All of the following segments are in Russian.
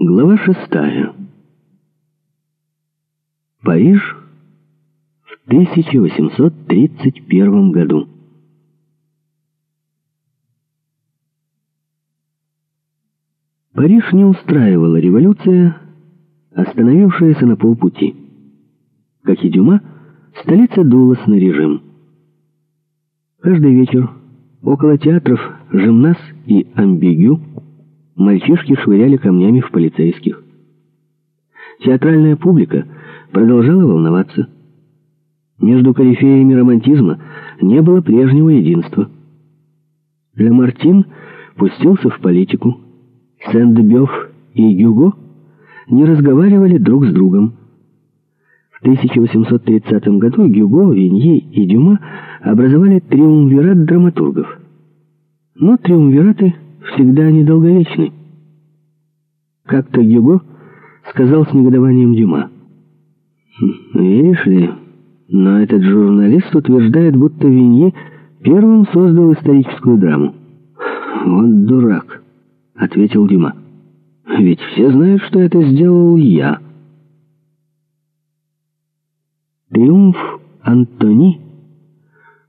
Глава шестая. Париж в 1831 году. Париж не устраивала революция, остановившаяся на полпути. Как и Дюма, столица дулась на режим. Каждый вечер около театров «Жимнас» и «Амбигю» мальчишки швыряли камнями в полицейских. Театральная публика продолжала волноваться. Между корифеями романтизма не было прежнего единства. Мартин пустился в политику. Сент-Бёв и Гюго не разговаривали друг с другом. В 1830 году Гюго, Виньи и Дюма образовали триумвират драматургов. Но триумвираты всегда недолговечны. Как-то Гюго сказал с негодованием Дюма. «Хм, «Видишь ли, но этот журналист утверждает, будто Виньи первым создал историческую драму». «Вот дурак», — ответил Дюма. «Ведь все знают, что это сделал я». Триумф Антони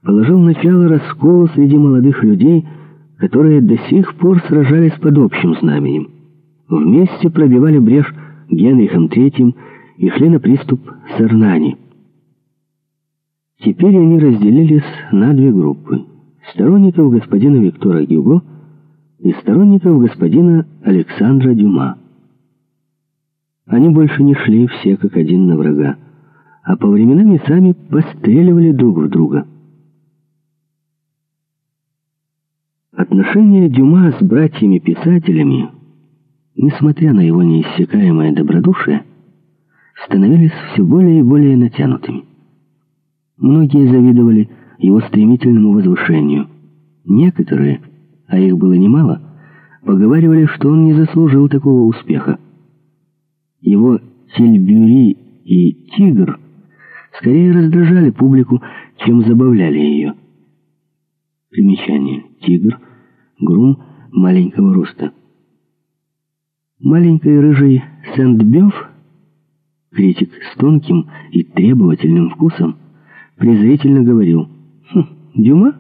положил начало расколу среди молодых людей, которые до сих пор сражались под общим знаменем. Вместе пробивали брешь Генрихом III и шли на приступ с Эрнани. Теперь они разделились на две группы. Сторонников господина Виктора Гюго и сторонников господина Александра Дюма. Они больше не шли все как один на врага, а по временам и сами постреливали друг в друга. Отношения Дюма с братьями-писателями, несмотря на его неиссякаемое добродушие, становились все более и более натянутыми. Многие завидовали его стремительному возвышению. Некоторые, а их было немало, поговаривали, что он не заслужил такого успеха. Его «Тильбюри» и «Тигр» скорее раздражали публику, чем забавляли ее. Примечание. «Тигр» — грум маленького роста. Маленький рыжий Сент-Бёв, критик с тонким и требовательным вкусом, презрительно говорил, «Хм, Дюма?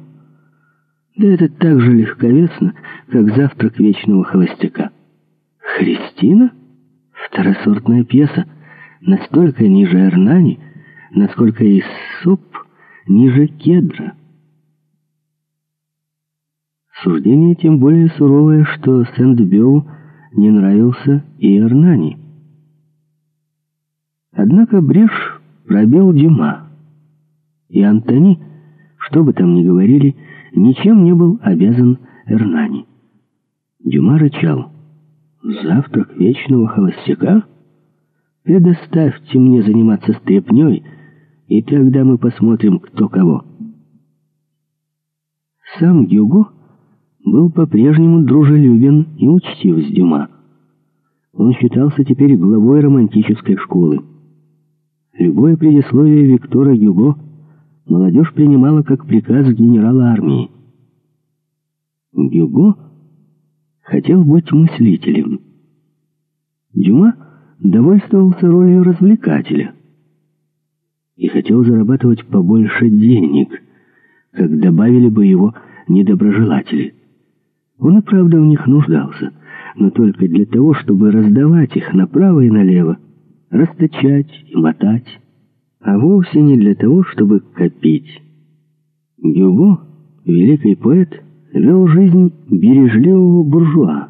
Да это так же легковесно, как завтрак вечного холостяка. Христина? Второсортная пьеса, настолько ниже Эрнани, насколько и Соп ниже Кедра». Суждение тем более суровое, что Сент-Бёу не нравился и Эрнани. Однако брешь пробил Дюма. И Антони, что бы там ни говорили, ничем не был обязан Эрнани. Дюма рычал. «Завтрак вечного холостяка? Предоставьте мне заниматься стряпнёй, и тогда мы посмотрим, кто кого». Сам Гюго был по-прежнему дружелюбен и учтив с Дюма. Он считался теперь главой романтической школы. Любое предисловие Виктора Гюго молодежь принимала как приказ генерала армии. Гюго хотел быть мыслителем. Дюма довольствовался ролью развлекателя и хотел зарабатывать побольше денег, как добавили бы его недоброжелатели. Он и правда в них нуждался, но только для того, чтобы раздавать их направо и налево, расточать и мотать, а вовсе не для того, чтобы копить. Гюго, великий поэт, вел жизнь бережливого буржуа.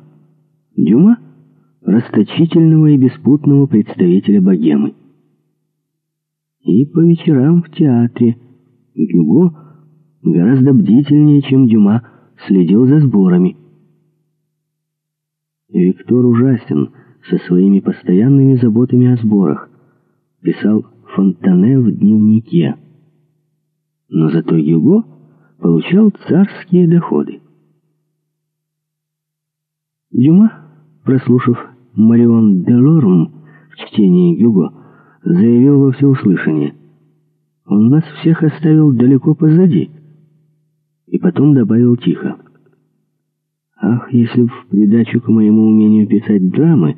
Дюма — расточительного и беспутного представителя богемы. И по вечерам в театре Гюго гораздо бдительнее, чем Дюма, следил за сборами. Виктор ужасен со своими постоянными заботами о сборах, писал Фонтане в дневнике. Но зато Юго получал царские доходы. Дюма, прослушав Марион Делорм в чтении Гюго, заявил во всеуслышание. «Он нас всех оставил далеко позади». И потом добавил тихо. Ах, если в придачу к моему умению писать драмы